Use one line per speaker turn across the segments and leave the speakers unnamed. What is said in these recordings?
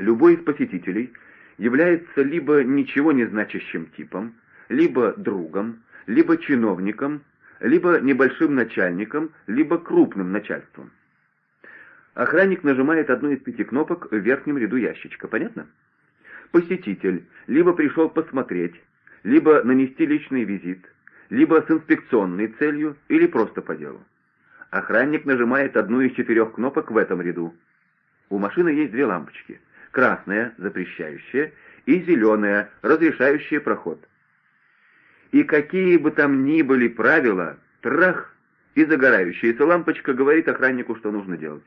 Любой из посетителей является либо ничего не значащим типом, либо другом, либо чиновником, либо небольшим начальником, либо крупным начальством. Охранник нажимает одну из пяти кнопок в верхнем ряду ящичка. Понятно? Посетитель либо пришел посмотреть, либо нанести личный визит, либо с инспекционной целью, или просто по делу. Охранник нажимает одну из четырех кнопок в этом ряду. У машины есть две лампочки. Красная, запрещающая, и зеленая, разрешающая проход. И какие бы там ни были правила, трах, и загорающаяся лампочка говорит охраннику, что нужно делать.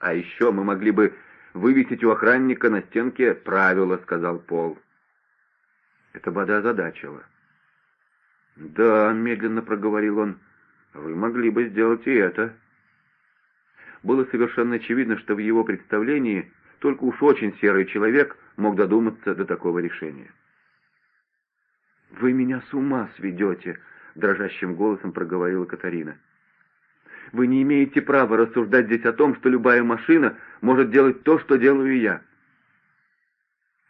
А еще мы могли бы вывесить у охранника на стенке правила, сказал Пол. Это Бада озадачило. «Да», — медленно проговорил он, — «вы могли бы сделать и это». Было совершенно очевидно, что в его представлении только уж очень серый человек мог додуматься до такого решения. «Вы меня с ума сведете», — дрожащим голосом проговорила Катарина. «Вы не имеете права рассуждать здесь о том, что любая машина может делать то, что делаю я».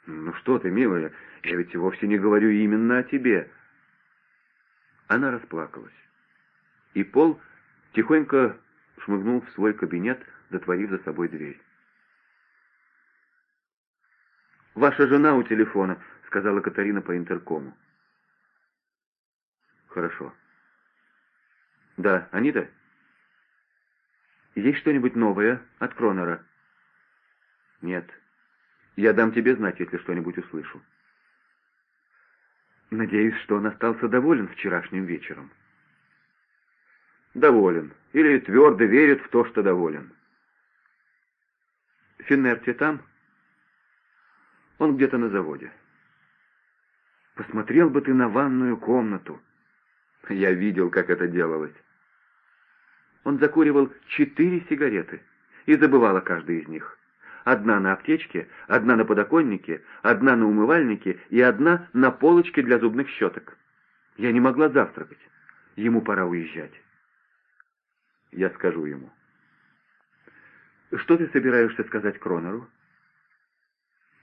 «Ну что ты, милая, я ведь вовсе не говорю именно о тебе». Она расплакалась. И Пол тихонько шмыгнул в свой кабинет, затворив за собой дверь. «Ваша жена у телефона», — сказала Катарина по интеркому. «Хорошо». «Да, Анита?» «Есть что-нибудь новое от Кронера?» «Нет. Я дам тебе знать, если что-нибудь услышу». «Надеюсь, что он остался доволен вчерашним вечером». «Доволен. Или твердо верит в то, что доволен». «Финнерти там?» «Он где-то на заводе». «Посмотрел бы ты на ванную комнату». Я видел, как это делалось. Он закуривал четыре сигареты и забывал о каждой из них. Одна на аптечке, одна на подоконнике, одна на умывальнике и одна на полочке для зубных щеток. Я не могла завтракать. Ему пора уезжать. Я скажу ему. Что ты собираешься сказать Кронеру?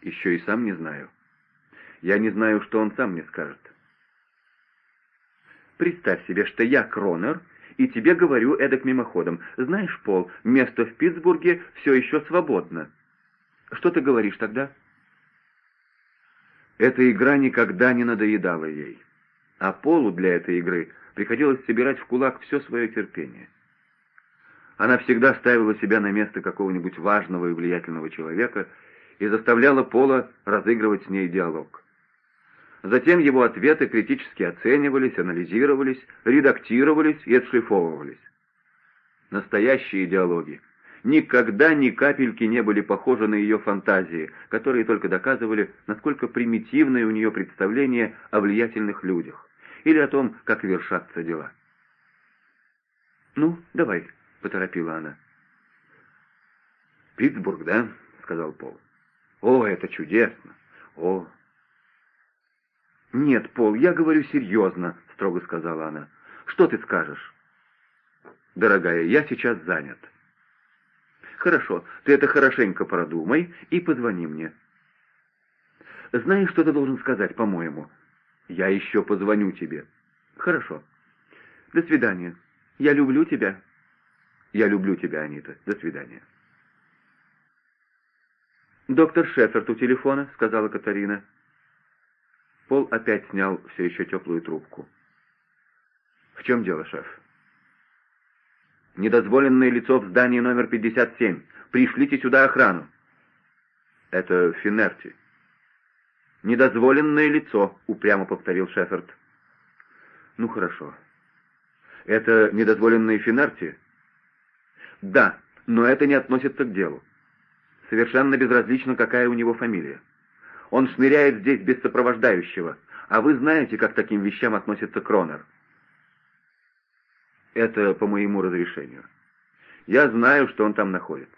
Еще и сам не знаю. Я не знаю, что он сам мне скажет. Представь себе, что я Кронер, и тебе говорю эдак мимоходом. Знаешь, Пол, место в Питтсбурге все еще свободно. Что ты говоришь тогда? Эта игра никогда не надоедала ей. А Полу для этой игры приходилось собирать в кулак все свое терпение. Она всегда ставила себя на место какого-нибудь важного и влиятельного человека и заставляла Пола разыгрывать с ней диалог. Затем его ответы критически оценивались, анализировались, редактировались и отшлифовывались. Настоящие диалоги никогда ни капельки не были похожи на ее фантазии, которые только доказывали, насколько примитивное у нее представление о влиятельных людях или о том, как вершатся дела. «Ну, давай», — поторопила она. «Питтсбург, да?» — сказал Пол. «О, это чудесно! О, «Нет, Пол, я говорю серьезно», — строго сказала она. «Что ты скажешь?» «Дорогая, я сейчас занят». «Хорошо, ты это хорошенько продумай и позвони мне». «Знаешь, что ты должен сказать, по-моему?» «Я еще позвоню тебе». «Хорошо. До свидания. Я люблю тебя». «Я люблю тебя, Анита. До свидания». «Доктор Шеффорд у телефона», — сказала Катарина. Пол опять снял все еще теплую трубку. «В чем дело, шеф?» «Недозволенное лицо в здании номер 57. Пришлите сюда охрану». «Это Финерти». «Недозволенное лицо», — упрямо повторил Шеффорд. «Ну, хорошо. Это недозволенные Финерти?» «Да, но это не относится к делу. Совершенно безразлично, какая у него фамилия. Он шныряет здесь без сопровождающего, а вы знаете, как к таким вещам относится Кронер. Это по моему разрешению. Я знаю, что он там находится.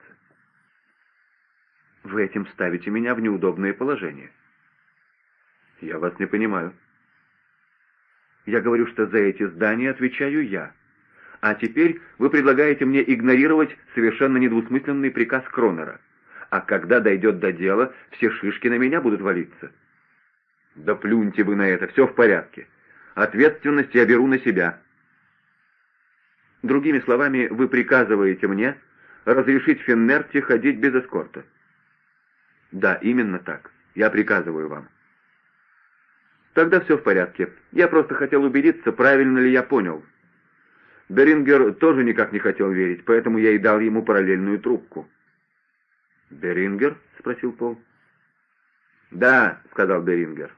Вы этим ставите меня в неудобное положение. Я вас не понимаю. Я говорю, что за эти здания отвечаю я. А теперь вы предлагаете мне игнорировать совершенно недвусмысленный приказ Кронера. а когда дойдет до дела, все шишки на меня будут валиться. Да плюньте вы на это, все в порядке. Ответственность я беру на себя. Другими словами, вы приказываете мне разрешить Феннерте ходить без эскорта. Да, именно так. Я приказываю вам. Тогда все в порядке. Я просто хотел убедиться, правильно ли я понял. Берингер тоже никак не хотел верить, поэтому я и дал ему параллельную трубку. «Берингер?» — спросил Пол. «Да», — сказал Берингер.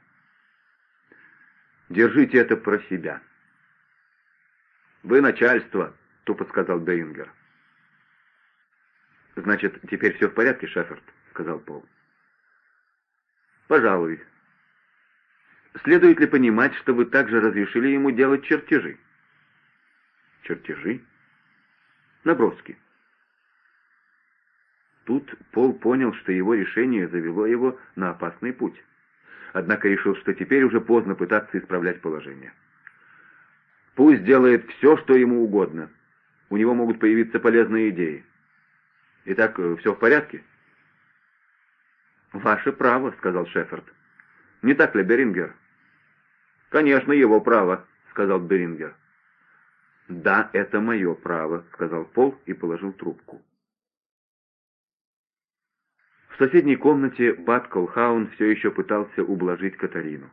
«Держите это про себя». «Вы начальство», — тупо сказал Берингер. «Значит, теперь все в порядке, Шеффорд?» — сказал Пол. «Пожалуй. Следует ли понимать, что вы также разрешили ему делать чертежи?» «Чертежи?» «Наброски». Тут Пол понял, что его решение завело его на опасный путь. Однако решил, что теперь уже поздно пытаться исправлять положение. Пусть делает все, что ему угодно. У него могут появиться полезные идеи. Итак, все в порядке? «Ваше право», — сказал Шеффорд. «Не так ли, Берингер?» «Конечно, его право», — сказал Берингер. «Да, это мое право», — сказал Пол и положил трубку. В соседней комнате Бат Колхаун все еще пытался ублажить Катарину.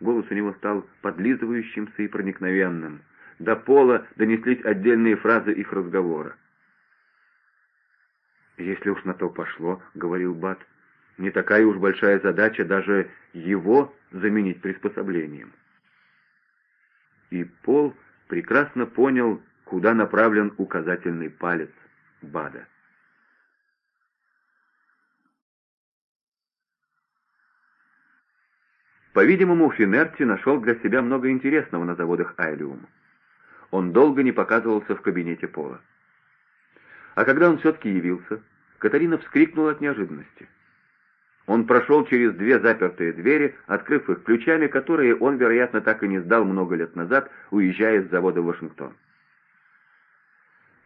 Голос у него стал подлизывающимся и проникновенным. До Пола донеслись отдельные фразы их разговора. «Если уж на то пошло», — говорил Бат, — не такая уж большая задача даже его заменить приспособлением. И Пол прекрасно понял, куда направлен указательный палец Бада. По-видимому, Финерти нашел для себя много интересного на заводах Айлиум. Он долго не показывался в кабинете Пола. А когда он все-таки явился, Катарина вскрикнула от неожиданности. Он прошел через две запертые двери, открыв их ключами, которые он, вероятно, так и не сдал много лет назад, уезжая с завода в Вашингтон.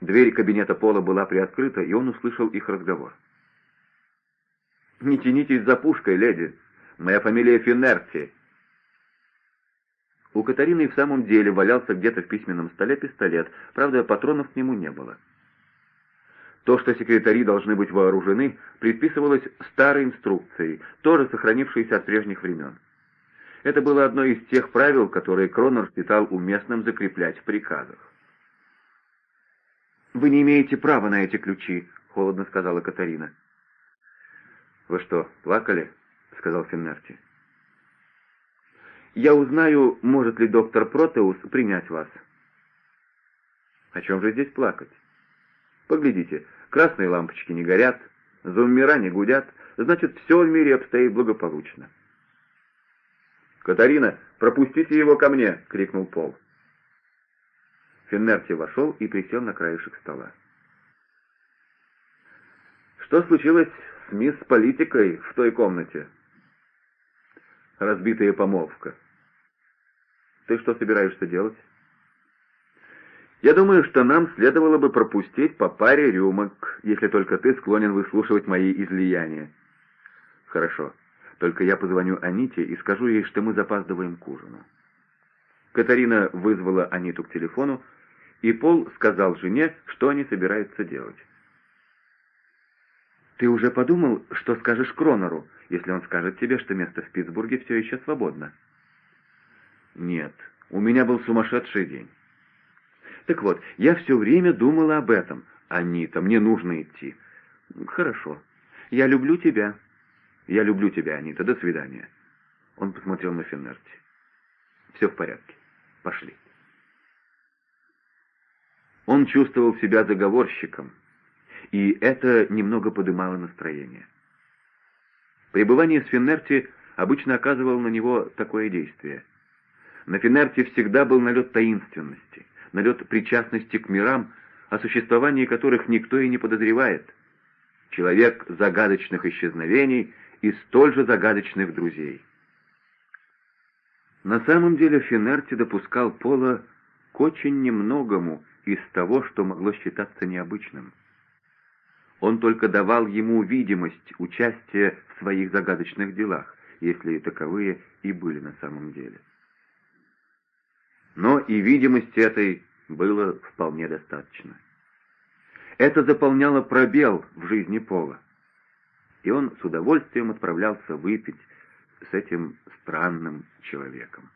Дверь кабинета Пола была приоткрыта, и он услышал их разговор. «Не тянитесь за пушкой, леди. Моя фамилия Финерти». У Катарины в самом деле валялся где-то в письменном столе пистолет, правда, патронов к нему не было. То, что секретари должны быть вооружены, предписывалось старой инструкцией, тоже сохранившейся от прежних времен. Это было одно из тех правил, которые Кронер считал уместным закреплять в приказах. «Вы не имеете права на эти ключи», — холодно сказала Катарина. «Вы что, плакали?» — сказал Финнерти. «Я узнаю, может ли доктор Протеус принять вас». «О чем же здесь плакать?» Поглядите, красные лампочки не горят, зуммера не гудят, значит, все в мире обстоит благополучно. «Катарина, пропустите его ко мне!» — крикнул Пол. Финнерти вошел и присел на краешек стола. «Что случилось с мисс политикой в той комнате?» «Разбитая помолвка». «Ты что собираешься делать?» Я думаю, что нам следовало бы пропустить по паре рюмок, если только ты склонен выслушивать мои излияния. Хорошо. Только я позвоню Аните и скажу ей, что мы запаздываем к ужину. Катарина вызвала Аниту к телефону, и Пол сказал жене, что они собираются делать. «Ты уже подумал, что скажешь Кронору, если он скажет тебе, что место в Питтсбурге все еще свободно?» «Нет, у меня был сумасшедший день». Так вот, я все время думала об этом. Анита, мне нужно идти. Хорошо. Я люблю тебя. Я люблю тебя, Анита. До свидания. Он посмотрел на Феннерти. Все в порядке. Пошли. Он чувствовал себя заговорщиком, и это немного подымало настроение. Пребывание с Феннерти обычно оказывало на него такое действие. На Феннерти всегда был налет таинственности налет причастности к мирам, о существовании которых никто и не подозревает. Человек загадочных исчезновений и столь же загадочных друзей. На самом деле Финерти допускал Пола к очень немногому из того, что могло считаться необычным. он только давал ему видимость участия в своих загадочных делах, если таковые и были на самом деле. Но и видимости этой было вполне достаточно. Это заполняло пробел в жизни Пола, и он с удовольствием отправлялся выпить с этим странным человеком.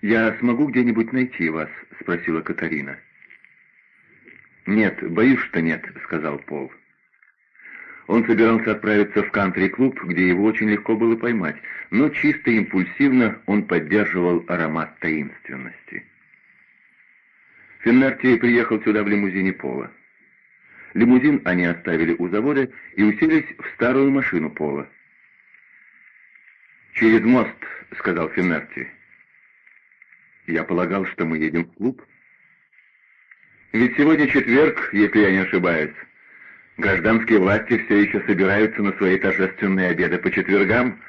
«Я смогу где-нибудь найти вас?» — спросила Катарина. «Нет, боюсь, что нет», — сказал Пол. Он собирался отправиться в кантри-клуб, где его очень легко было поймать, но чисто импульсивно он поддерживал аромат таинственности. Финнарти приехал сюда в лимузине Пола. Лимузин они оставили у завода и уселись в старую машину Пола. «Через мост», — сказал Финнарти. «Я полагал, что мы едем в клуб». «Ведь сегодня четверг, если я не ошибаюсь. Гражданские власти все еще собираются на свои торжественные обеды по четвергам».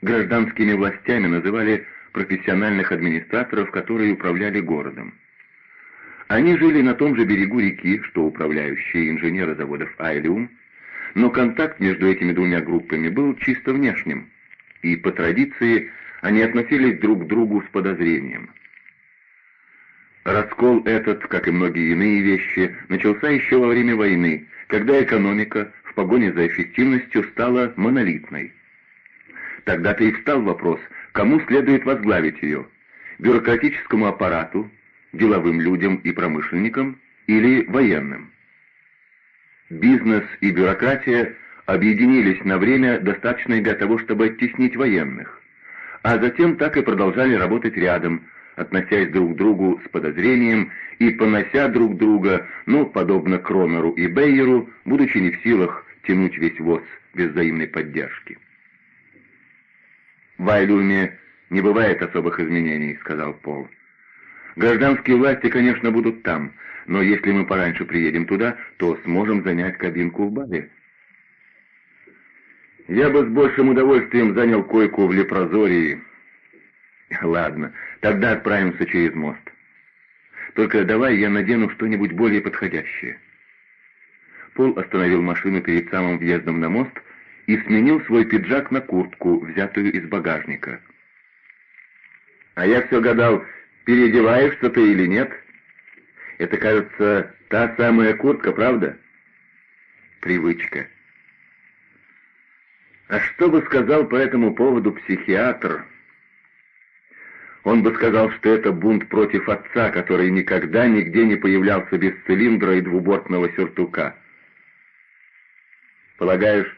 Гражданскими властями называли профессиональных администраторов, которые управляли городом. Они жили на том же берегу реки, что управляющие инженеры заводов «Айлиум», но контакт между этими двумя группами был чисто внешним, и по традиции они относились друг к другу с подозрением. Раскол этот, как и многие иные вещи, начался еще во время войны, когда экономика в погоне за эффективностью стала монолитной. Тогда-то и встал вопрос, кому следует возглавить ее – бюрократическому аппарату, деловым людям и промышленникам или военным. Бизнес и бюрократия объединились на время, достаточное для того, чтобы оттеснить военных, а затем так и продолжали работать рядом, относясь друг к другу с подозрением и понося друг друга, ну, подобно Кронеру и Бейеру, будучи не в силах тянуть весь воз без взаимной поддержки. «В Айлюме не бывает особых изменений», — сказал Пол. «Гражданские власти, конечно, будут там, но если мы пораньше приедем туда, то сможем занять кабинку в баре. Я бы с большим удовольствием занял койку в Лепрозории. Ладно, тогда отправимся через мост. Только давай я надену что-нибудь более подходящее. Пол остановил машину перед самым въездом на мост и сменил свой пиджак на куртку, взятую из багажника. А я все гадал, переодеваешься ты или нет? Это, кажется, та самая куртка, правда? Привычка. А что бы сказал по этому поводу психиатр? Он бы сказал, что это бунт против отца, который никогда нигде не появлялся без цилиндра и двубортного сюртука. Полагаешь,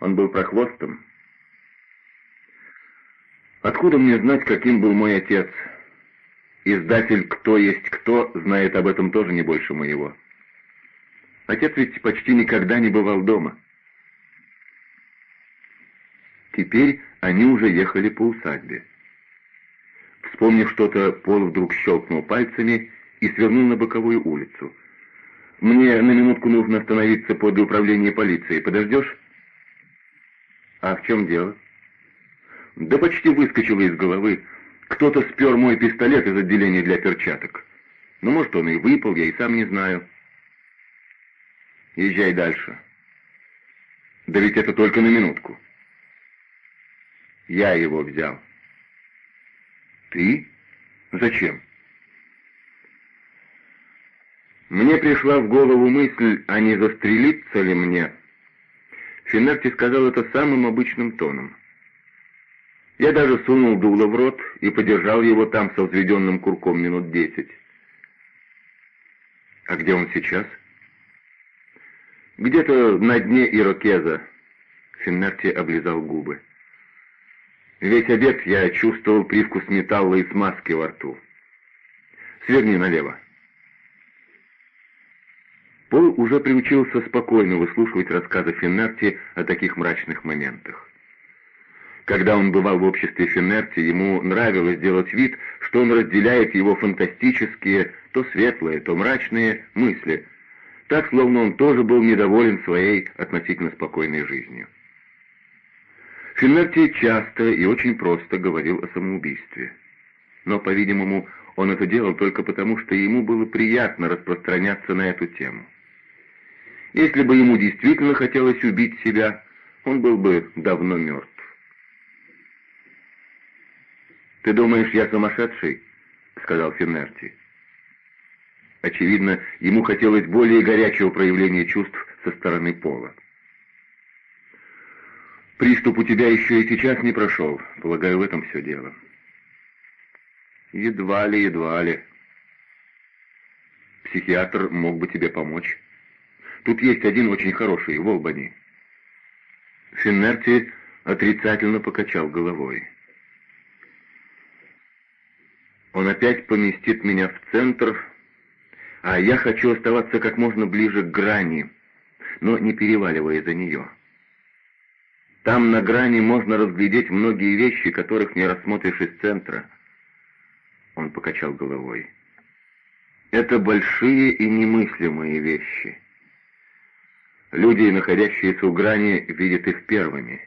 он был прохвостом? Откуда мне знать, каким был мой отец? — Издатель «Кто есть кто» знает об этом тоже не больше моего. Отец ведь почти никогда не бывал дома. Теперь они уже ехали по усадьбе. Вспомнив что-то, Пол вдруг щелкнул пальцами и свернул на боковую улицу. «Мне на минутку нужно остановиться подле управления полиции. Подождешь?» «А в чем дело?» «Да почти выскочило из головы. Кто-то спер мой пистолет из отделения для перчаток. Ну, может, он и выпал, я и сам не знаю. Езжай дальше. Да ведь это только на минутку. Я его взял. Ты? Зачем? Мне пришла в голову мысль, а не застрелиться ли мне. Финерти сказал это самым обычным тоном. Я даже сунул дуло в рот и подержал его там со взведенным курком минут десять. А где он сейчас? Где-то на дне ирокеза. Финнерти облизал губы. Весь обед я чувствовал привкус металла и смазки во рту. Сверни налево. Пол уже приучился спокойно выслушивать рассказы Финнерти о таких мрачных моментах. Когда он бывал в обществе Финерти, ему нравилось делать вид, что он разделяет его фантастические, то светлые, то мрачные мысли, так, словно он тоже был недоволен своей относительно спокойной жизнью. Финерти часто и очень просто говорил о самоубийстве. Но, по-видимому, он это делал только потому, что ему было приятно распространяться на эту тему. Если бы ему действительно хотелось убить себя, он был бы давно мертв. «Ты думаешь, я сумасшедший?» — сказал Финнерти. Очевидно, ему хотелось более горячего проявления чувств со стороны Пола. «Приступ у тебя еще и сейчас не прошел. Полагаю, в этом все дело». «Едва ли, едва ли. Психиатр мог бы тебе помочь. Тут есть один очень хороший, в Олбани». Финнерти отрицательно покачал головой. Он опять поместит меня в центр, а я хочу оставаться как можно ближе к грани, но не переваливая за нее. Там на грани можно разглядеть многие вещи, которых не рассмотришь из центра. Он покачал головой. Это большие и немыслимые вещи. Люди, находящиеся у грани, видят их первыми.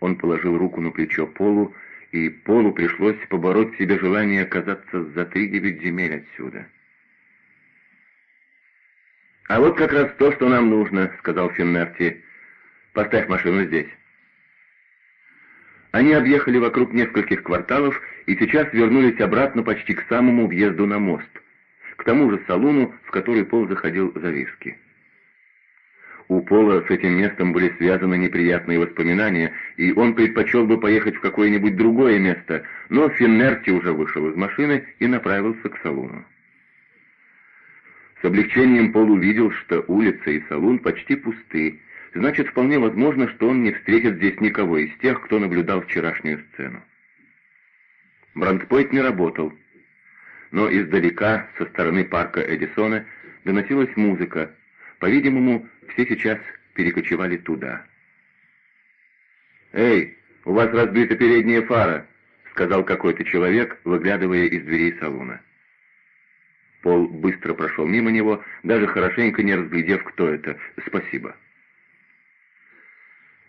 Он положил руку на плечо Полу и Полу пришлось побороть в себе желание оказаться за три-девять земель отсюда. «А вот как раз то, что нам нужно», — сказал Финнерти. «Поставь машину здесь». Они объехали вокруг нескольких кварталов и сейчас вернулись обратно почти к самому въезду на мост, к тому же салуну, в который Пол заходил за виски. У Пола с этим местом были связаны неприятные воспоминания, и он предпочел бы поехать в какое-нибудь другое место, но Финнерти уже вышел из машины и направился к салону. С облегчением Пол увидел, что улица и салон почти пусты, значит, вполне возможно, что он не встретит здесь никого из тех, кто наблюдал вчерашнюю сцену. Брандпойт не работал, но издалека, со стороны парка Эдисона, доносилась музыка, по-видимому, все сейчас перекочевали туда. «Эй, у вас разбита передняя фара», — сказал какой-то человек, выглядывая из дверей салона. Пол быстро прошел мимо него, даже хорошенько не разглядев, кто это. «Спасибо».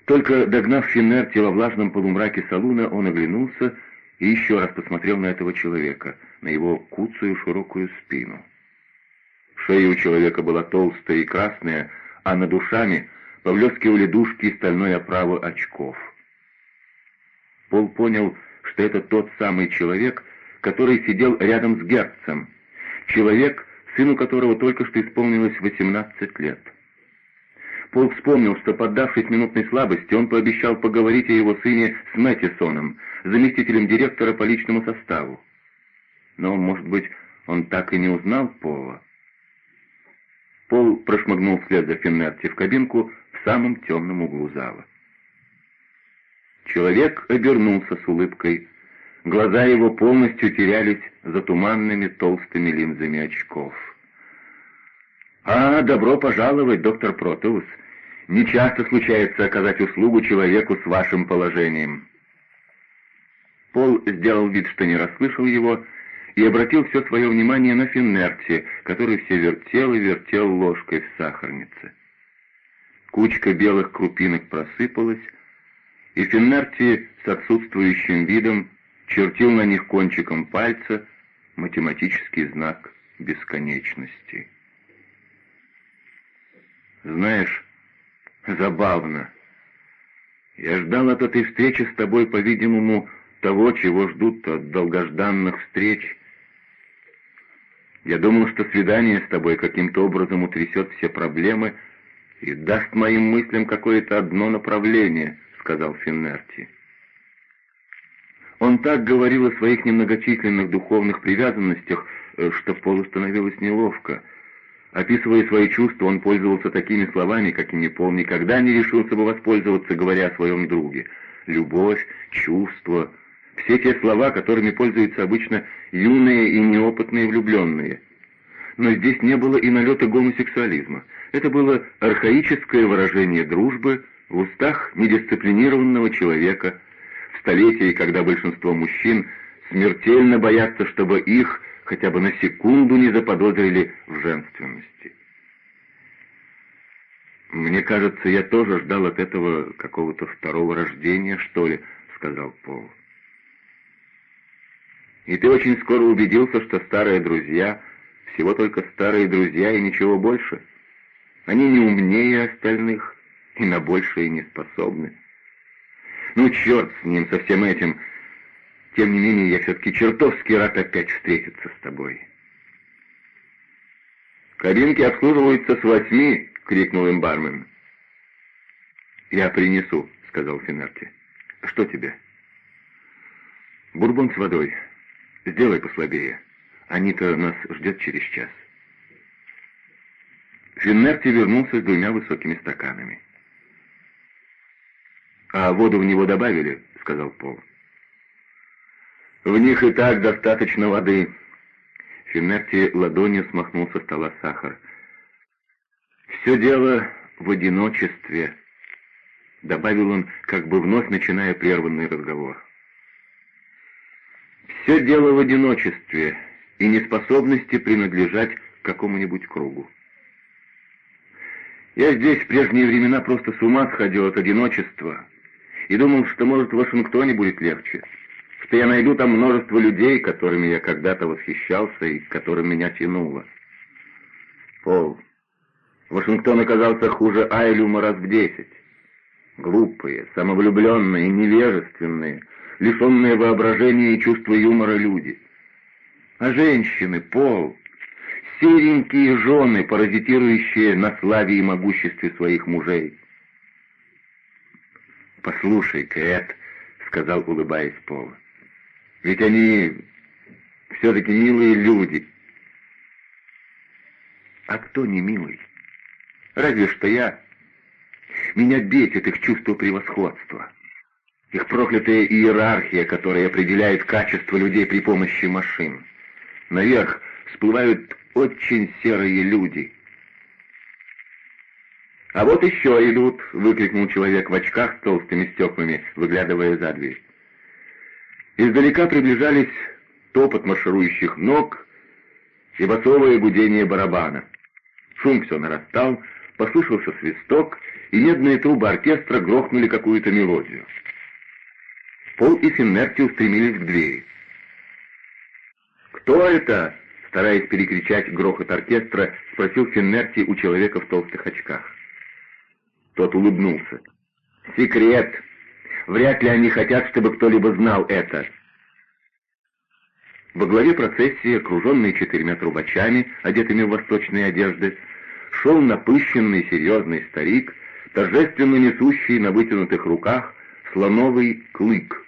Только догнав Финнерти во влажном полумраке салуна, он оглянулся и еще раз посмотрел на этого человека, на его куцую широкую спину. Шея у человека была толстая и красная, а над ушами повлескивали дужки и стальной оправы очков. Пол понял, что это тот самый человек, который сидел рядом с Герцем, человек, сыну которого только что исполнилось 18 лет. Пол вспомнил, что, поддавшись минутной слабости, он пообещал поговорить о его сыне с Мэттисоном, заместителем директора по личному составу. Но, может быть, он так и не узнал Пола. Пол прошмыгнул вслед за Финнерти в кабинку в самом темном углу зала. Человек обернулся с улыбкой. Глаза его полностью терялись за туманными толстыми линзами очков. «А, добро пожаловать, доктор Протеус. Не часто случается оказать услугу человеку с вашим положением». Пол сделал вид, что не расслышал его, и обратил все свое внимание на Финнерти, который все вертел и вертел ложкой в сахарнице. Кучка белых крупинок просыпалась, и Финнерти с отсутствующим видом чертил на них кончиком пальца математический знак бесконечности. «Знаешь, забавно. Я ждал от этой встречи с тобой, по-видимому, того, чего ждут от долгожданных встреч, я думал, что свидание с тобой каким-то образом утрясет все проблемы и даст моим мыслям какое-то одно направление», — сказал Финнерти. Он так говорил о своих немногочисленных духовных привязанностях, э, что Полу становилось неловко. Описывая свои чувства, он пользовался такими словами, какими Пол никогда не решился бы воспользоваться, говоря о своем друге. Любовь, чувство, все те слова, которыми пользуются обычно юные и неопытные влюбленные. Но здесь не было и налета гомосексуализма. Это было архаическое выражение дружбы в устах недисциплинированного человека, в столетии, когда большинство мужчин смертельно боятся, чтобы их хотя бы на секунду не заподозрили в женственности. «Мне кажется, я тоже ждал от этого какого-то второго рождения, что ли», — сказал Пол. И ты очень скоро убедился, что старые друзья — всего только старые друзья и ничего больше. Они не умнее остальных и на большее не способны. Ну, черт с ним, со всем этим. Тем не менее, я все-таки чертовски рад опять встретиться с тобой. «Кабинки обслуживаются с восьми!» — крикнул им бармен. «Я принесу», — сказал Финерти. «Что тебе?» «Бурбон с водой. Сделай послабее. Анита нас ждет через час». Финнерти вернулся с двумя высокими стаканами. «А воду в него добавили?» — сказал Пол. «В них и так достаточно воды». Финнерти ладонью смахнул со стола сахар. «Все дело в одиночестве», — добавил он, как бы вновь начиная прерванный разговор. «Все дело в одиночестве и неспособности принадлежать какому-нибудь кругу. Я здесь в прежние времена просто с ума сходил от одиночества и думал, что, может, в Вашингтоне будет легче, что я найду там множество людей, которыми я когда-то восхищался и к которым меня тянуло. Пол, Вашингтон оказался хуже Айлюма раз в десять. Глупые, самовлюбленные, невежественные, лишенные воображения и чувства юмора люди. А женщины, Пол, серенькие жены, паразитирующие на славе и могуществе своих мужей. «Послушай, Кэт», — сказал, улыбаясь Пол, — «ведь они все-таки милые люди». «А кто не милый? Разве что я. Меня бесит их чувство превосходства». Их проклятая иерархия, которая определяет качество людей при помощи машин. Наверх всплывают очень серые люди. «А вот еще идут!» — выкрикнул человек в очках с толстыми стеклами, выглядывая за дверь. Издалека приближались топот марширующих ног и басовое гудение барабана. Шум все нарастал, послышался свисток, и медные трубы оркестра грохнули какую-то мелодию. Пол и Финнерти устремились к двери. «Кто это?» Стараясь перекричать грохот оркестра, спросил Финнерти у человека в толстых очках. Тот улыбнулся. «Секрет! Вряд ли они хотят, чтобы кто-либо знал это!» Во главе процессии, окруженный четырьмя трубачами, одетыми в восточные одежды, шел напыщенный серьезный старик, торжественно несущий на вытянутых руках слоновый клык,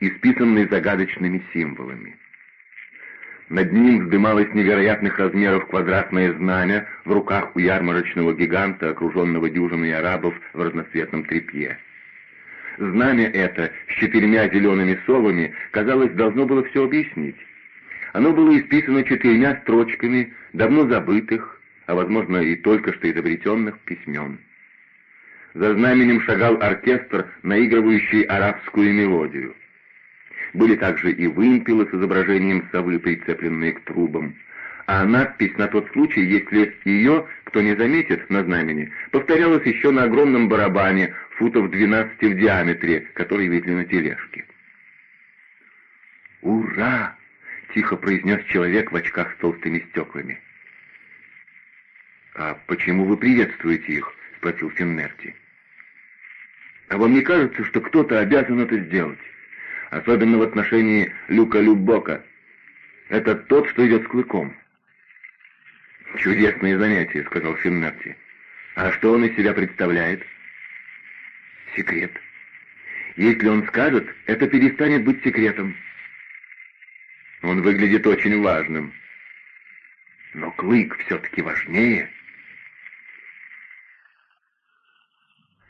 исписанный загадочными символами. Над ним вздымалось невероятных размеров квадратное знамя в руках у ярмарочного гиганта, окруженного дюжиной арабов в разноцветном тряпье. Знамя это с четырьмя зелеными совами, казалось, должно было все объяснить. Оно было исписано четырьмя строчками давно забытых, а, возможно, и только что изобретенных письмен. За знаменем шагал оркестр, наигрывающий арабскую мелодию. Были также и вымпелы с изображением совы, прицепленные к трубам. А надпись на тот случай, если ее, кто не заметит на знамени, повторялась еще на огромном барабане, футов 12 в диаметре, который везли на тележке. «Ура!» — тихо произнес человек в очках с толстыми стеклами. «А почему вы приветствуете их?» — спросил Финнерти. «А вам не кажется, что кто-то обязан это сделать?» особенно в отношении Люка Любока. Это тот, что идет с клыком. «Чудесное занятие», — сказал Финнерти. «А что он из себя представляет?» «Секрет. Если он скажет, это перестанет быть секретом». «Он выглядит очень важным». «Но клык все-таки важнее».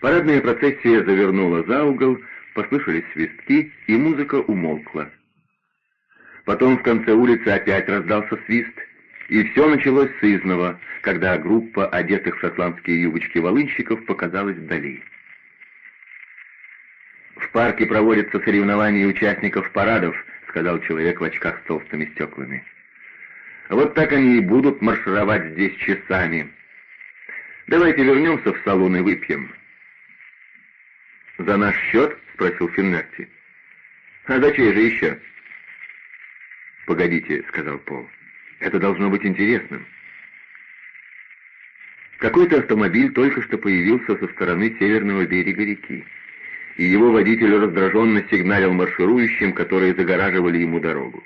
Парадная процессия завернула за угол, послышались свистки, и музыка умолкла. Потом в конце улицы опять раздался свист, и все началось с изного, когда группа одетых в шотландские юбочки волынщиков показалась вдали. «В парке проводятся соревнования участников парадов», — сказал человек в очках с толстыми стеклами. «Вот так они и будут маршировать здесь часами. Давайте вернемся в салон и выпьем». «За наш счет?» спросил Финнерти. «А за чей же еще?» «Погодите», — сказал Пол. «Это должно быть интересным». Какой-то автомобиль только что появился со стороны северного берега реки, и его водитель раздраженно сигналил марширующим, которые загораживали ему дорогу.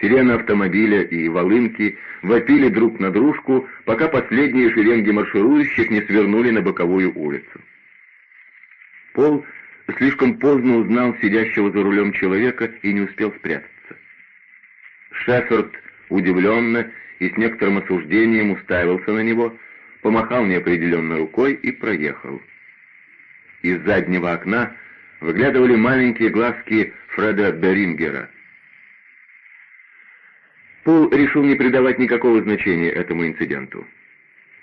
Сирены автомобиля и волынки вопили друг на дружку, пока последние шеренги марширующих не свернули на боковую улицу. Пол слишком поздно узнал сидящего за рулем человека и не успел спрятаться. Шеффорд удивленно и с некоторым осуждением уставился на него, помахал неопределенно рукой и проехал. Из заднего окна выглядывали маленькие глазки Фреда Берингера — Пол решил не придавать никакого значения этому инциденту.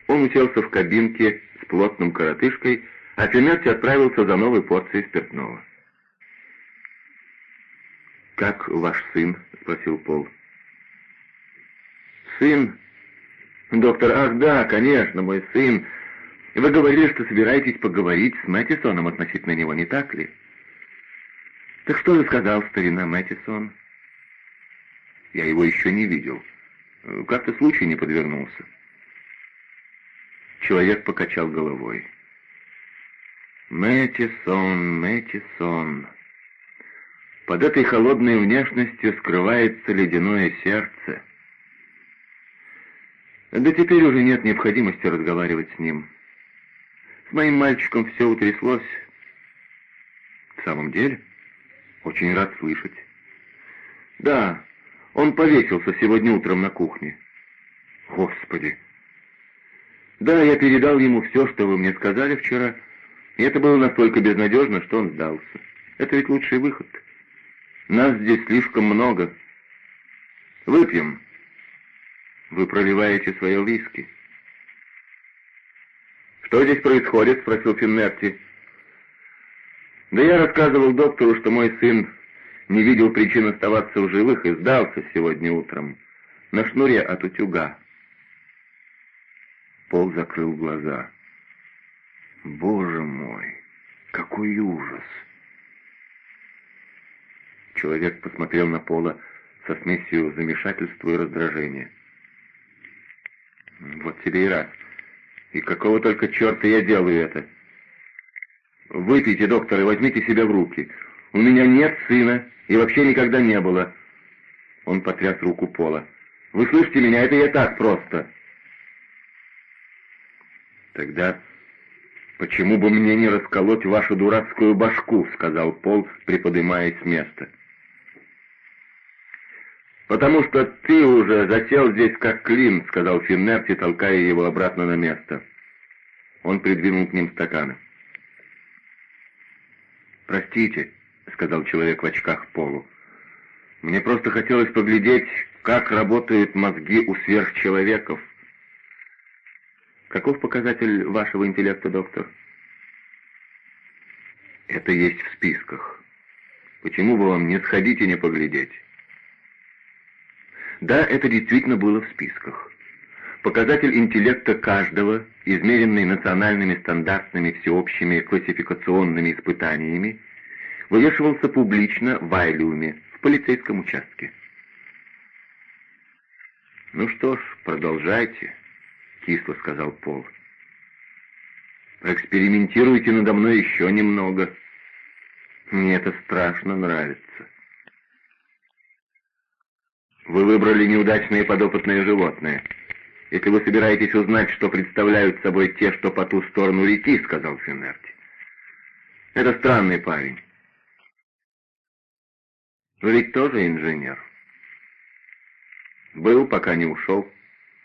Он уселся в кабинке с плотным коротышкой, а Финетти отправился за новой порцией спиртного. «Как ваш сын?» — спросил Пол. «Сын? Доктор, ах да, конечно, мой сын. Вы говорили, что собираетесь поговорить с Мэттисоном относительно него, не так ли?» «Так что же сказал старина Мэттисон?» Я его еще не видел. Как-то случай не подвернулся. Человек покачал головой. Мэттисон, Мэттисон. Под этой холодной внешностью скрывается ледяное сердце. Да теперь уже нет необходимости разговаривать с ним. С моим мальчиком все утряслось. В самом деле, очень рад слышать. Да, он повесился сегодня утром на кухне. Господи! Да, я передал ему все, что вы мне сказали вчера, и это было настолько безнадежно, что он сдался. Это ведь лучший выход. Нас здесь слишком много. Выпьем. Вы проливаете свое виски. «Что здесь происходит?» — спросил Финнерти. «Да я рассказывал доктору, что мой сын не видел причин оставаться в живых и сдался сегодня утром на шнуре от утюга. Пол закрыл глаза. Боже мой, какой ужас! Человек посмотрел на Пола со смесью замешательства и раздражения. Вот тебе и раз. И какого только черта я делаю это? Выпейте, доктор, и возьмите себя в руки. У меня нет сына, и вообще никогда не было». Он потряс руку Пола. «Вы слышите меня? Это я так просто». «Тогда почему бы мне не расколоть вашу дурацкую башку?» — сказал Пол, приподнимаясь с места. «Потому что ты уже засел здесь как клин», — сказал Финнерти, толкая его обратно на место. Он придвинул к ним стаканы. «Простите», — сказал человек в очках Полу. «Мне просто хотелось поглядеть, как работают мозги у сверхчеловеков». «Каков показатель вашего интеллекта, доктор?» «Это есть в списках. Почему бы вам не сходить и не поглядеть?» Да, это действительно было в списках. Показатель интеллекта каждого, измеренный национальными стандартными всеобщими классификационными испытаниями, вывешивался публично в Айлиуме, в полицейском участке. «Ну что ж, продолжайте», — кисло сказал Пол. «Экспериментируйте надо мной еще немного. Мне это страшно нравится». «Вы выбрали неудачные подопытные животные. Если вы собираетесь узнать, что представляют собой те, что по ту сторону реки», — сказал Финнерти. «Это странный парень. Вы ведь тоже инженер. Был, пока не ушел.